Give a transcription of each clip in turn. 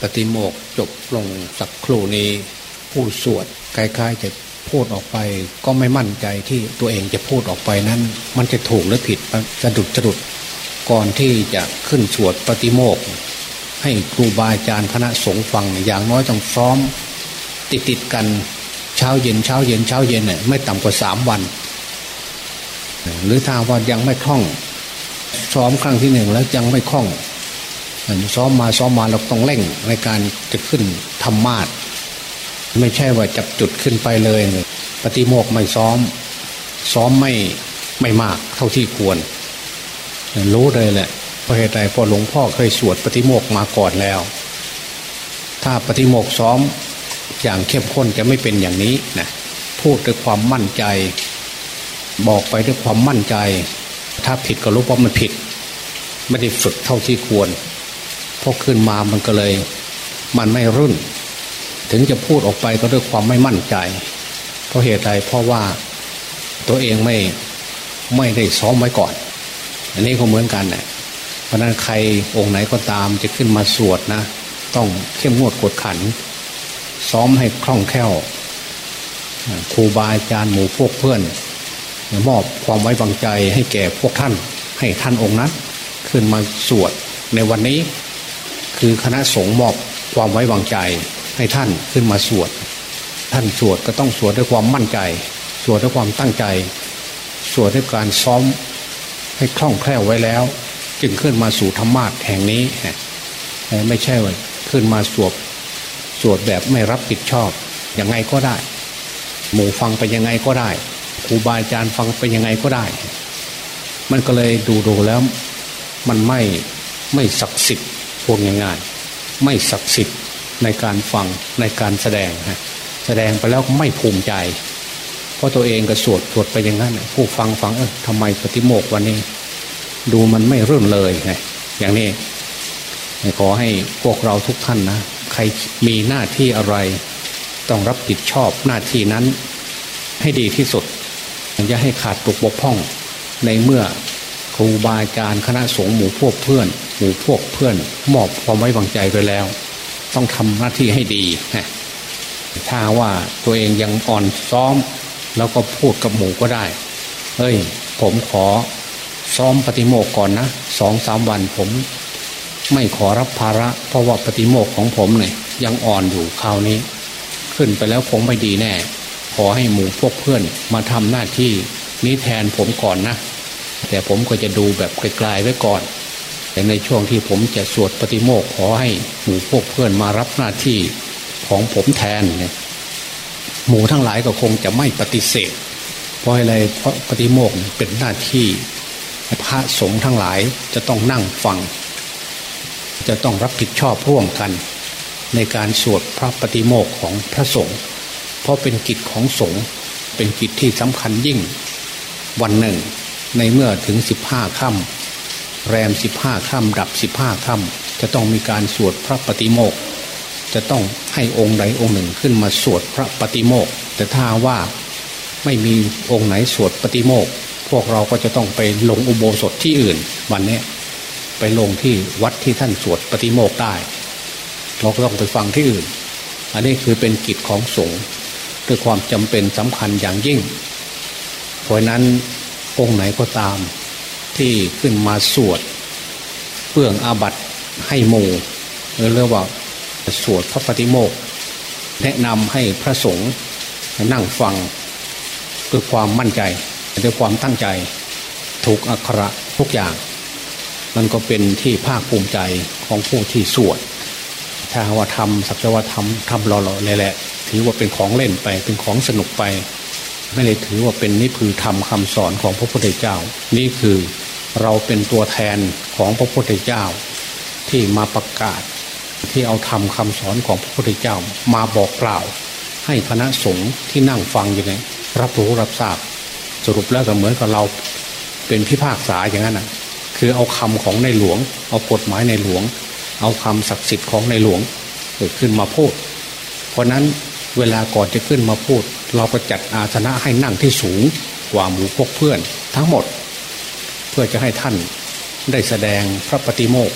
ปฏิโมกจบลงสักครู่นี้ ผู้สวดคล้ายๆจะพูดออกไป ก็ไม่มั่นใจที่ตัวเองจะพูดออกไปนั้น มันจะถูกหรือผิดสะดุดสะดุดก่อนที่จะขึ้นสวดปฏิโมกให้ครูบาอาจารย์คณะสงฆ์ฟังอย่างน้อยต้องซ้อม ติดติดกันเช้าเย็นเช้าเย็นเช้าเย็นเนี่ยไม่ต่ำกว่าสามวัน หรือถ้าว่ายังไม่คล่องซ้อมครั้งที่หนึ่งแล้วยังไม่คล่อง ซ้อมมาซ้อมมาเราต้องเร่งในการจะขึ้นธรรมาทไม่ใช่ว่าจับจุดขึ้นไปเลยปฏิโมกไม่ซ้อม ซ้อมไม่ไม่มากเท่าที่ควร รู้เลยแหละเพราะเหตุใดพอหลวงพ่อเคยสวดปฏิโมกมาก่อนแล้ว ถ้าปฏิโมกซ้อมอย่างเข้มข้นจะไม่เป็นอย่างนี้นะพูดด้วยความมั่นใจ บอกไปด้วยความมั่นใจ ถ้าผิดก็รู้ว่ามันผิด ไม่ได้ฝึกเท่าที่ควร พอขึ้นมามันก็เลย มันไม่รุ่น ถึงจะพูดออกไปก็ด้วยความไม่มั่นใจ เพราะเหตุใดเพราะว่าตัวเองไม่ไม่ได้ซ้อมไว้ก่อน อันนี้ก็เหมือนกันเนะเพราะนั้นใครองค์ไหนก็ตามจะขึ้นมาสวดนะ ต้องเข้มงวดกดขัน ซ้อมให้คล่องแคล่วครูบาอาจารย์หมู่พวกเพื่อนมอบความไว้วางใจให้แก่พวกท่าน ให้ท่านองค์นั้น ขึ้นมาสวดในวันนี้ คือคณะสงฆ์มอบความไว้วางใจให้ท่านขึ้นมาสวด ท่านสวดก็ต้องสวดด้วยความมั่นใจ สวดด้วยความตั้งใจ สวดด้วยการซ้อมให้คล่องแคล่วไว้แล้ว จึงขึ้นมาสู่ธรรมาทแห่งนี้ ไม่ใช่ว่าขึ้นมาสวดสวดแบบไม่รับผิดชอบยังไงก็ได้ หมู่ฟังไปยังไงก็ได้ครูบาอาจารย์ฟังไปยังไงก็ได้ มันก็เลยดูดูแล้ว มันไม่ไม่ศักดิ์สิทธิ์ พูดง่ายๆ ไม่ศักดิ์สิทธิ์ในการฟังในการแสดงฮะแสดงไปแล้วไม่ภูมิใจ เพราะตัวเองก็สวดสวดไปอย่างนั้นผู้ฟังฟังเออทำไมปฏิโมกวันนี้ ดูมันไม่รื่นเลยไงอย่างนี้ขอให้พวกเราทุกท่านนะใครมีหน้าที่อะไร ต้องรับผิดชอบหน้าที่นั้น ให้ดีที่สุดอย่าให้ขาดตกบกพร่อง ในเมื่อ ครูบาอาจารย์คณะสงฆ์หมู่พวกเพื่อนหมู่พวกเพื่อนมอบความไว้วางใจไปแล้ว ต้องทำหน้าที่ให้ดีถ้าว่าตัวเองยังอ่อนซ้อม แล้วก็พูดกับหมู่ก็ได้เฮ้ย ผมขอซ้อมปฏิโมกก่อนนะสองสามวันผม ไม่ขอรับภาระ เพราะว่าปฏิโมกของผมเนี่ยยังอ่อนอยู่คราวนี้ ขึ้นไปแล้วคงไม่ดีแน่ ขอให้หมู่พวกเพื่อนมาทำหน้าที่นี้แทนผมก่อนนะ แต่ผมก็จะดูแบบไกลๆไว้ก่อน แต่ในช่วงที่ผมจะสวดปฏิโมกขอให้หมู่พวกเพื่อนมารับหน้าที่ของผมแทนเนี่ยหมู่ทั้งหลายก็คงจะไม่ปฏิเสธ เพราะอะไรเพราะปฏิโมกเป็นหน้าที่พระสงฆ์ทั้งหลายจะต้องนั่งฟัง จะต้องรับผิดชอบร่วมกัน ในการสวดพระปฏิโมกของพระสงฆ์เพราะเป็นกิจของสงฆ์เป็นกิจที่สำคัญยิ่งวันหนึ่ง ในเมื่อถึงสิบห้าค่ำแรมสิบห้าค่ำดับสิบห้าค่ำจะต้องมีการสวดพระปฏิโมกจะต้องให้องค์ใดองค์หนึ่งขึ้นมาสวดพระปฏิโมกแต่ถ้าว่าไม่มีองค์ไหนสวดปฏิโมกพวกเราก็จะต้องไปลงอุโบสถที่อื่น วันนี้ไปลงที่วัดที่ท่านสวดปฏิโมกได้เราก็ต้องไปฟังที่อื่น อันนี้คือเป็นกิจของสงฆ์ด้วยความจำเป็นสำคัญอย่างยิ่ง เพราะนั้น องค์ไหนก็ตาม ที่ขึ้นมาสวดเปื่องอาบัตให้หมู่หรือเรียกว่าสวดพระปฏิโมกแนะนำให้พระสงฆ์นั่งฟังด้วยความมั่นใจด้วยความตั้งใจถูกอักขระทุกอย่าง มันก็เป็นที่ภาคภูมิใจของผู้ที่สวด ถ้าว่าทำสักว่าทำทำหล่อๆเลยแหละ ถือว่าเป็นของเล่นไปเป็นของสนุกไป ไม่เลยถือว่าเป็นนิพือธรรมคำสอนของพระพุทธเจ้า นี่คือเราเป็นตัวแทนของพระพุทธเจ้า ที่มาประกาศที่เอาธรรมคาสอนของพระพุทธเจ้า มาบอกกล่าว ให้คณะสงฆ์ที่นั่งฟังอยู่เนี่ยรับรู้รับทราบ สรุปแล้วก็เหมือนกับเราเป็นพิพากษาอย่างนั้นนะคือเอาคำของในหลวง เอากฎหมายในหลวง เอาคำศักดิ์สิทธิ์ของในหลวงเกิดขึ้นมาพูด เพราะนั้นเวลาก่อนจะขึ้นมาพูด เราก็จัดอาสนะให้นั่งที่สูงกว่าหมู่พวกเพื่อนทั้งหมด เพื่อจะให้ท่านได้แสดงพระปฏิโมก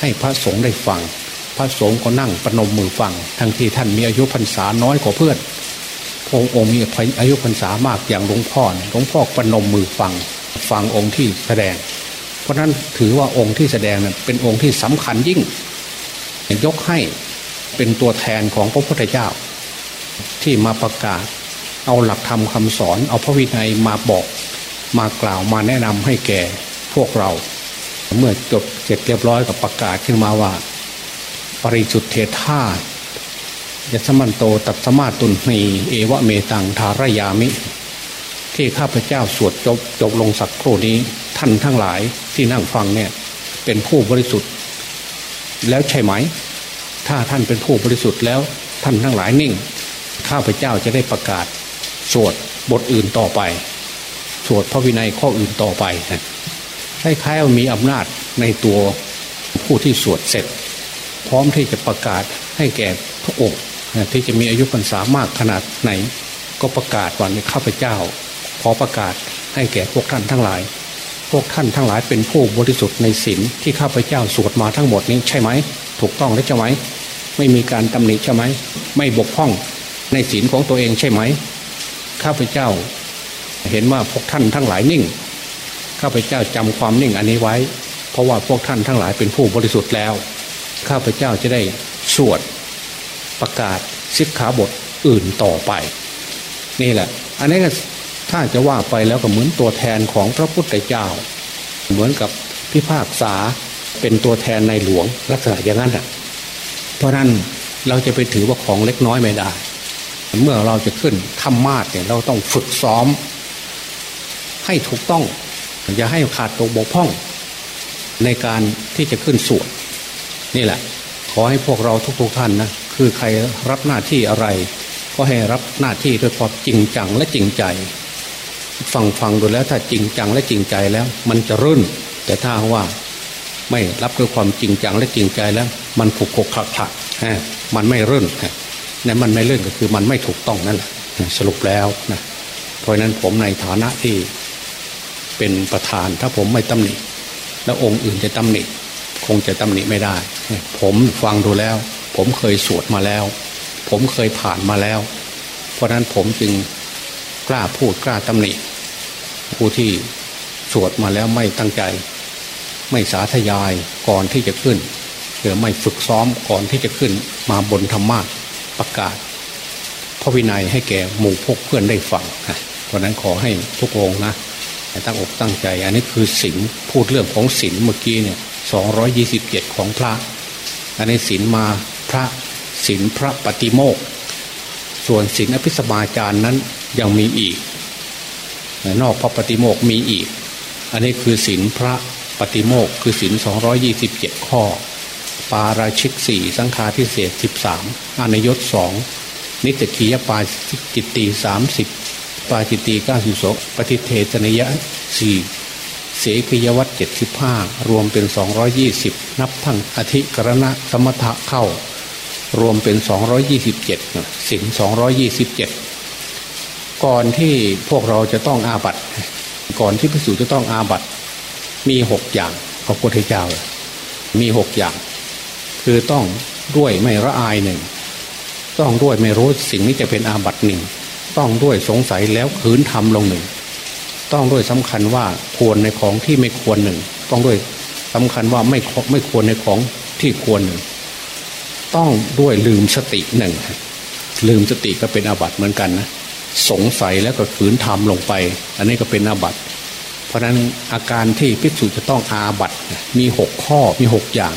ให้พระสงฆ์ได้ฟัง พระสงฆ์ก็นั่งประนมมือฟัง ทั้งที่ท่านมีอายุพรรษาน้อยกว่าเพื่อนององค์มีอายุพรรษามากอย่างหลวงพ่อหลวงพ่อประนมมือฟังฟังองค์ที่แสดง เพราะนั้นถือว่าองค์ที่แสดงนั้นเป็นองค์ที่สำคัญยิ่ง ยกให้เป็นตัวแทนของพระพุทธเจ้า ที่มาประกาศ เอาหลักธรรมคาสอน เอาพระวินัยมาบอกมากล่าวมาแนะนำให้แก่พวกเรา เมื่อจบเสร็จเรียบร้อยกับประกาศขึ้นมาว่า ปริสุทธิธายสมันโตตัสมาตุนนีเอวะเมตังทารยามิ ที่ข้าพเจ้าสวดจบจบลงสักครู่นี้ท่านทั้งหลายที่นั่งฟังเนี่ยเป็นผู้บริสุทธิ์ แล้วใช่ไหม ถ้าท่านเป็นผู้บริสุทธิ์แล้วท่านทั้งหลายนิ่ง ข้าพเจ้าจะได้ประกาศ สวดบทอื่นต่อไป สวดพระวินัยข้ออื่นต่อไปนะคล้ายๆมีอำนาจในตัวผู้ที่สวดเสร็จ พร้อมที่จะประกาศให้แก่พระองค์ที่จะมีอายุพรรษามากขนาดไหน ก็ประกาศวันข้าพเจ้า ขอประกาศให้แก่พวกท่านทั้งหลาย พวกท่านทั้งหลายเป็นผู้บริสุทธิ์ในศีลที่ข้าพเจ้าสวดมาทั้งหมดนี้ใช่ไหม ถูกต้องและใช่ไหม ไม่มีการตำหนิใช่ไหม ไม่บกพร่อง ในศีลของตัวเองใช่ไหมข้าพเจ้า เห็นว่าพวกท่านทั้งหลายนิ่งข้าพเจ้าจำความนิ่งอันนี้ไว้ เพราะว่าพวกท่านทั้งหลายเป็นผู้บริสุทธิ์แล้ว ข้าพเจ้าจะได้สวดประกาศสิกขาบทอื่นต่อไป นี่แหละ อันนี้ก็ถ้าจะว่าไปแล้วก็เหมือนตัวแทนของพระพุทธเจ้า เหมือนกับพิพากษาเป็นตัวแทนในหลวงลักษณะอย่างนั้นอะเพราะนั้นเราจะไปถือว่าของเล็กน้อยไม่ได้ เมื่อเราจะขึ้นธรรมาสเนี่ยเราต้องฝึกซ้อม ให้ถูกต้อง อย่าให้ขาดตกบกพร่อง ในการที่จะขึ้นสวดนี่แหละ ขอให้พวกเราทุกๆท่านนะคือใครรับหน้าที่อะไร ก็ให้รับหน้าที่ด้วยความจริงจังและจริงใจ ฟังฟังดูแล้วถ้าจริงจังและจริงใจแล้ว มันจะรื่น แต่ถ้าว่าไม่รับด้วยความจริงจังและจริงใจแล้ว มันผูกกคลักคลักมันไม่รื่น นั่นมันไม่เลื่อนก็คือมันไม่ถูกต้องนั่นแหละสรุปแล้วนะเพราะนั้นผมในฐานะที่เป็นประธาน ถ้าผมไม่ตำหนิ แล้วองค์อื่นจะตำหนิ คงจะตำหนิไม่ได้ ผมฟังดูแล้ว ผมเคยสวดมาแล้ว ผมเคยผ่านมาแล้ว เพราะนั้นผมจึงกล้าพูดกล้าตำหนิ ผู้ที่สวดมาแล้วไม่ตั้งใจ ไม่สาธยายก่อนที่จะขึ้นหรือไม่ฝึกซ้อมก่อนที่จะขึ้นมาบนธรรมะ ประกาศ พระวินัยให้แก่หมู่พวกเพื่อนได้ฟังเพราะนั้นขอให้ทุกองนะตั้งอกตั้งใจ อันนี้คือศีลพูดเรื่องของศีลเมื่อกี้เนี่ยสองร้อยยี่สิบเจ็ดของพระ อันนี้ศีลมาพระศีลพระปฏิโมก ส่วนศีลอภิสมาจารนั้นยังมีอีก นอกพระปฏิโมกมีอีก อันนี้คือศีลพระปฏิโมกคือศีลสองร้อยี่สิบเจ็ดข้อ ปาราชิกสี่สังฆาทิเศษสิบสามอนยศสองนิจขียปาจิตตีสามสิบปาจิตตีเก้าสิบสองปฏิเทศนิยะสี่เสกยวัตเจ็ดสิบห้ารวมเป็นสองร้อยี่สิบนับทั้งอธิกรณะสมถะเข้า รวมเป็นสองร้อยี่สิบเจ็ดสินสองร้อยี่สิบเจ็ดก่อนที่พวกเราจะต้องอาบัตก่อนที่พิสูจจะต้องอาบัตมีหกอย่างพระพุทธเจ้ามีหกอย่าง คือต้องด้วยไม่ละอายหนึ่ง ต้องด้วยไม่รู้สิ่งนี้จะเป็นอาบัตหนึ่ง ต้องด้วยสงสัยแล้วขืนทำลงหนึ่ง ต้องด้วยสำคัญว่าควรในของที่ไม่ควรหนึ่ง ต้องด้วยสำคัญว่าไม่ไม่ควรในของที่ควรหนึ่ง ต้องด้วยลืมสติหนึ่ง ลืมสติก็เป็นอาบัติเหมือนกันนะ สงสัยแล้วก็ขืนทำลงไป อันนี้ก็เป็นอาบัติเพราะนั้นอาการที่พิสูจจะต้องอาบัติมีหกข้อมีหกอย่าง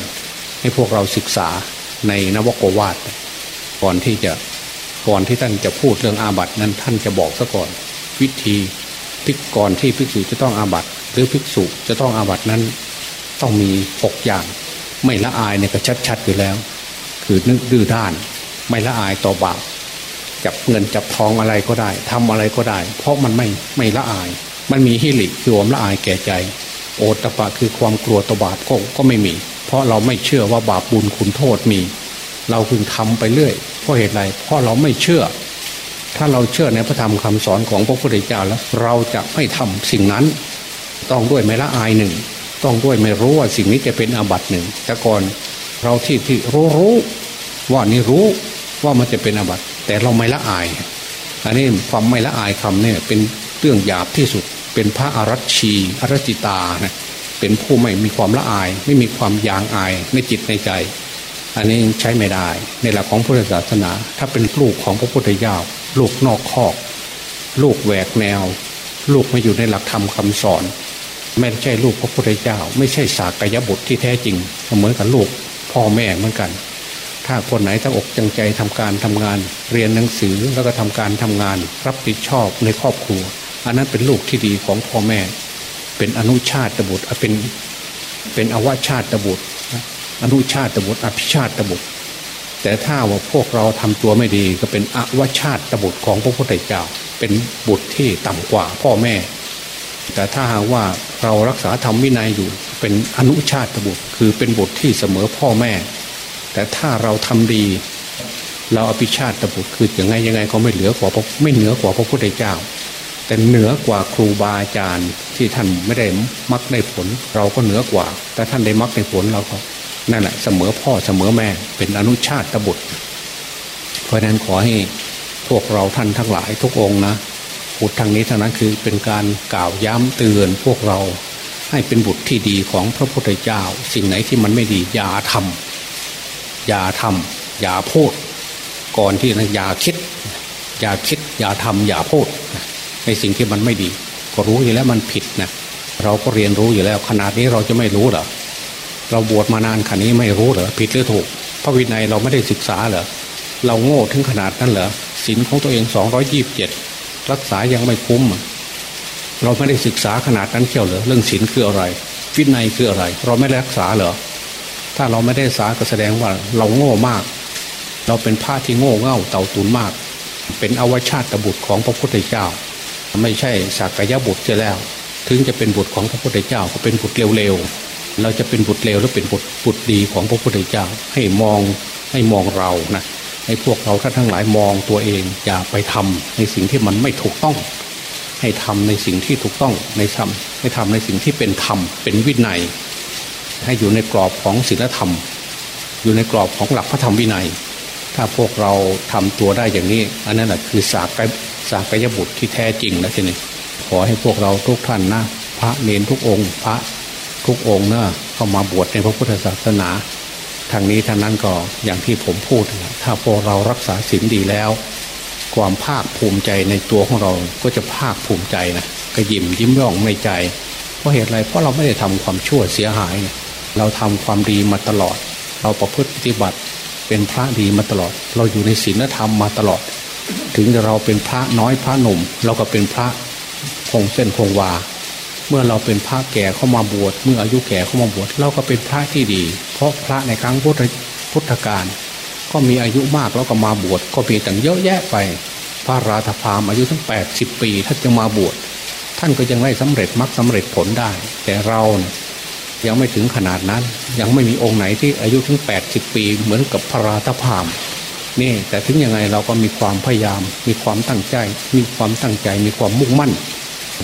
ให้พวกเราศึกษาในนวโกวาทก่อนที่จะก่อนที่ท่านจะพูดเรื่องอาบัตินั้นท่านจะบอกซะก่อน วิธีภิกก่อนที่ภิกษุจะต้องอาบัติหรือภิกษุจะต้องอาบัตินั้น ต้องมีหกอย่าง ไม่ละอายเนี่ยก็ชัดๆอยู่แล้ว คือนึกดื้อด้าน ไม่ละอายต่อบาปจับเงินจับทองอะไรก็ได้ทำอะไรก็ได้ เพราะมันไม่ไม่ละอาย มันมีฮิริคือความละอายแก่ใจ โอตปะคือความกลัวต่อบาปก็ก็ไม่มี เพราะเราไม่เชื่อว่าบาปบุญคุณโทษมี เราพึงทำไปเรื่อยเพราะเหตุไรเพราะเราไม่เชื่อ ถ้าเราเชื่อในพระธรรมคำสอนของพระพุทธเจ้าแล้ว เราจะไม่ทำสิ่งนั้น ต้องด้วยไม่ละอายหนึ่ง ต้องด้วยไม่รู้ว่าสิ่งนี้จะเป็นอาบัติหนึ่งแต่ก่อนเราที่ที่รู้รู้ว่านี่รู้ว่ามันจะเป็นอาบัติ แต่เราไม่ละอาย อันนี้ความไม่ละอายคำเนี่ยเป็นเรื่องหยาบที่สุดเป็นพระอารัชชีอารัจิตานะ เป็นผู้ไม่มีความละอาย ไม่มีความยางอายในจิตในใจ อันนี้ใช้ไม่ได้ ในหลักของพุทธศาสนา ถ้าเป็นลูกของพระพุทธเจ้าลูกนอกคอก ลูกแหวกแนว ลูกมาอยู่ในหลักธรรมคาสอน ไม่ใช่ลูกพระพุทธเจ้า ไม่ใช่สากยบุตรที่แท้จริงเหมือนกับลูกพ่อแม่เหมือนกัน ถ้าคนไหนตั้งอกจังใจทำการทำงาน เรียนหนังสือแล้วก็ทำการทำงาน รับผิดชอบในครอบครัว อันนั้นเป็นลูกที่ดีของพ่อแม่ เป็นอนุชาติบุตรเป็นเป็นอวชาติบุตรอนุชาติบุตรอภิชาติบุตร แต่ถ้าว่าพวกเราทำตัวไม่ดีก็เป็นอวชาติบุตรของพระพุทธเจ้า เป็นบุตรที่ต่ำกว่าพ่อแม่ แต่ถ้าหากว่าเรารักษาธรรมวินัยอยู่ เป็นอนุชาติบุตร คือเป็นบุตรที่เสมอพ่อแม่ แต่ถ้าเราทำดี เราอภิชาติบุตรคืออย่างไงยังไงเขาไม่เหลือกว่าไม่เหนือกว่าพระพุทธเจ้า แต่เหนือกว่าครูบาอาจารย์ ที่ท่านไม่ได้มักได้ผล เราก็เหนือกว่า แต่ท่านได้มักได้ผลเราก็นั่นแหละเสมอพ่อเสมอแม่เป็นอนุชาติบุตร เพราะนั้นขอให้พวกเราท่านทั้งหลายทุกองนะพูดทางนี้เท่านั้นคือเป็นการกล่าวย้ำเตือนพวกเราให้เป็นบุตรที่ดีของพระพุทธเจ้า สิ่งไหนที่มันไม่ดีอย่าทำอย่าทำอย่าพูด ก่อนที่นะอย่าคิด อย่าคิดอย่าทำอย่าพูดในสิ่งที่มันไม่ดี ก็รู้อยู่แล้วมันผิดนะเราก็เรียนรู้อยู่แล้ว ขนาดนี้เราจะไม่รู้เหรอเราบวชมานานขนาดนี้ไม่รู้เหรอผิดหรือถูก พระวินัยเราไม่ได้ศึกษาเหรอเราโง่ถึงขนาดนั้นเหรอศีลของตัวเองสองร้อยยี่บเจ็ดรักษายังไม่คุ้ม เราไม่ได้ศึกษาขนาดนั้นเชียวเหรอเรื่องศีลคืออะไรวินัยคืออะไร เราไม่ได้รักษาเหรอถ้าเราไม่ได้ศึกษาก็แสดงว่าเราโง่มาก เราเป็นพระที่โง่เง่าเต่าตุนมาก เป็นอวชาติบุตรของพระพุทธเจ้า ไม่ใช่สักยะบุตรจะแล้ว ถึงจะเป็นบุตรของพระพุทธเจ้าก็เป็นบุตรเร็วๆเราจะเป็นบุตรเลวหรือเป็นบุตรบุตรดีของพระพุทธเจ้าให้มองให้มองเรานะให้พวกเราท่านทั้งหลายมองตัวเอง อย่าไปทำในสิ่งที่มันไม่ถูกต้อง ให้ทำในสิ่งที่ถูกต้องในธรรมให้ทำในสิ่งที่เป็นธรรมเป็นวินัย ให้อยู่ในกรอบของศีลธรรม อยู่ในกรอบของหลักพระธรรมวินัย ถ้าพวกเราทำตัวได้อย่างนี้ อันนั้นแหละคือสากสากยบุตรที่แท้จริงแล้วทีนี้ขอให้พวกเราทุกท่านนะพระเนรทุกองค์ พระทุกองค์นะเข้ามาบวชในพระพุทธศาสนาทางนี้ทางนั้นก็อย่างที่ผมพูดถ้าพวกเรารักษาศีลดีแล้ว ความภาคภูมิใจในตัวของเราก็จะภาคภูมิใจนะก็ยิ้มยิ้มย่องในใจ เพราะเหตุอะไรเพราะเราไม่ได้ทำความชั่วเสียหาย เราทำความดีมาตลอด เราประพฤติปฏิบัติ เป็นพระดีมาตลอด เราอยู่ในศีลธรรมมาตลอด ถึงเราเป็นพระน้อยพระหนุ่ม เราก็เป็นพระคงเส้นคงวา เมื่อเราเป็นพระแก่เข้ามาบวชเมื่ออายุแก่เข้ามาบวชเราก็เป็นพระที่ดี เพราะพระในครั้งพุทธพุทธกาลก็มีอายุมากแล้วก็มาบวชก็มีต่างเยอะแยะไป พระราธพามอายุทั้งแปดสิบปีท่านจะมาบวชท่านก็ยังได้สำเร็จมรรคสาเร็จผลได้ แต่เราเนี่ย ยังไม่ถึงขนาดนั้น ยังไม่มีองค์ไหนที่อายุถึงแปดสิบปีเหมือนกับพระราธพามนี่แต่ถึงยังไงเราก็มีความพยายาม มีความตั้งใจ มีความตั้งใจมีความมุ่งมั่น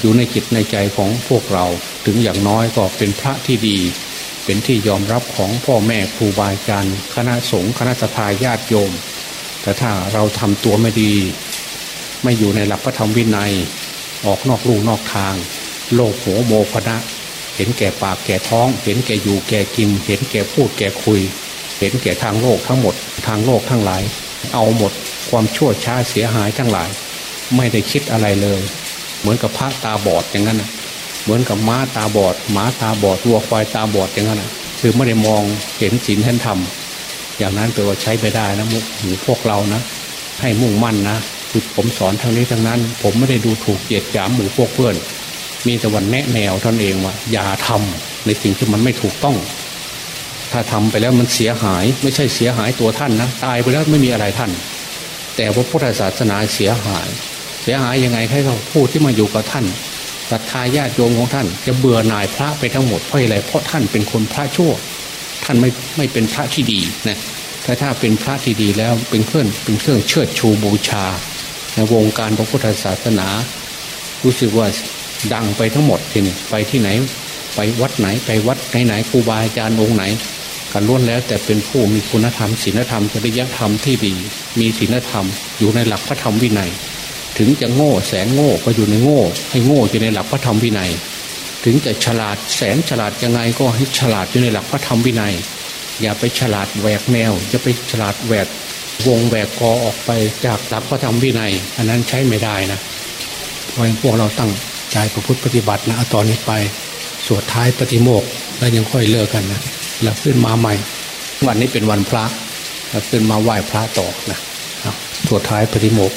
อยู่ในจิตในใจของพวกเราถึงอย่างน้อยก็เป็นพระที่ดี เป็นที่ยอมรับของพ่อแม่ครูบาอาจารย์คณะสงฆ์คณะทาญาติโยม แต่ถ้าเราทำตัวไม่ดี ไม่อยู่ในหลักพระธรรมวินัย ออกนอกลู่นอกทาง โลกโหโมคณะ ห็นแก่ปากแก่ท้อง เห็นแก่อยู่แก่กิน เห็นแก่พูดแก่คุย เห็นแก่ทางโลกทั้งหมด ทางโลกทั้งหลาย เอาหมดความชั่วช้าเสียหายทั้งหลาย ไม่ได้คิดอะไรเลย เหมือนกับพระตาบอดอย่างนั้นเหมือนกับม้าตาบอดหมาตาบอดวัวควายตาบอดอย่างนั้นคือไม่ได้มองเห็นศีลเห็นธรรมอย่างนั้นแปลว่าใช้ไม่ได้นะมุกหมู่พวกเรานะ ให้มุ่งมั่นนะคือผมสอนทางนี้ทางนั้น ผมไม่ได้ดูถูกเหยียดหยามหมู่พวกเพื่อน มีแต่วันแนะแนวท่านเองว่าอย่าทำในสิ่งที่มันไม่ถูกต้อง ถ้าทำไปแล้วมันเสียหายไม่ใช่เสียหายตัวท่านนะตายไปแล้วไม่มีอะไรท่าน แต่พระพุทธศาสนาเสียหาย เสียหายยังไงให้เขาพูดที่มาอยู่กับท่านศรัทธาญาติโยมของท่าน จะเบื่อหน่ายพระไปทั้งหมดเพราะอะไรเพราะท่านเป็นคนพระชั่ว ท่านไม่ไม่เป็นพระที่ดีนะถ้าถ้าเป็นพระที่ดีแล้วเป็นเครื่องเป็นเครื่องเชิดชูบูชา ในวงการพระพุทธศาสนา รู้สึกว่า ดังไปทั้งหมดทีนี้ไปที่ไหน ไปวัดไหนไปวัดไหนไหนครูบาอาจารย์องค์ไหนกันล้วนแล้ว แต่เป็นผู้มีคุณธรรมศีลธรรมจริยธรรมที่ดี มีศีลธรรม อยู่ในหลักพระธรรมวินัย ถึงจะโง่แสนโง่ก็อยู่ในโง่ ให้โง่อยู่ในหลักพระธรรมวินัย ถึงจะฉลาดแสนฉลาดยังไงก็ให้ฉลาดอยู่ในหลักพระธรรมวินัย อย่าไปฉลาดแหวกแนวจะไปฉลาดแหวกวงแหวกกอออกไปจากหลักพระธรรมวินัย อันนั้นใช้ไม่ได้นะเพราะพวกเราตั้ง ใจประพฤติปฏิบัตินะตอนนี้ไปสวดท้ายปฏิโมกแล้วยังค่อยเลิกกันนะแล้วขึ้นมาใหม่ วันนี้เป็นวันพระแล้วขึ้นมาไหว้พระต่อนะสวดท้ายปฏิโมกข์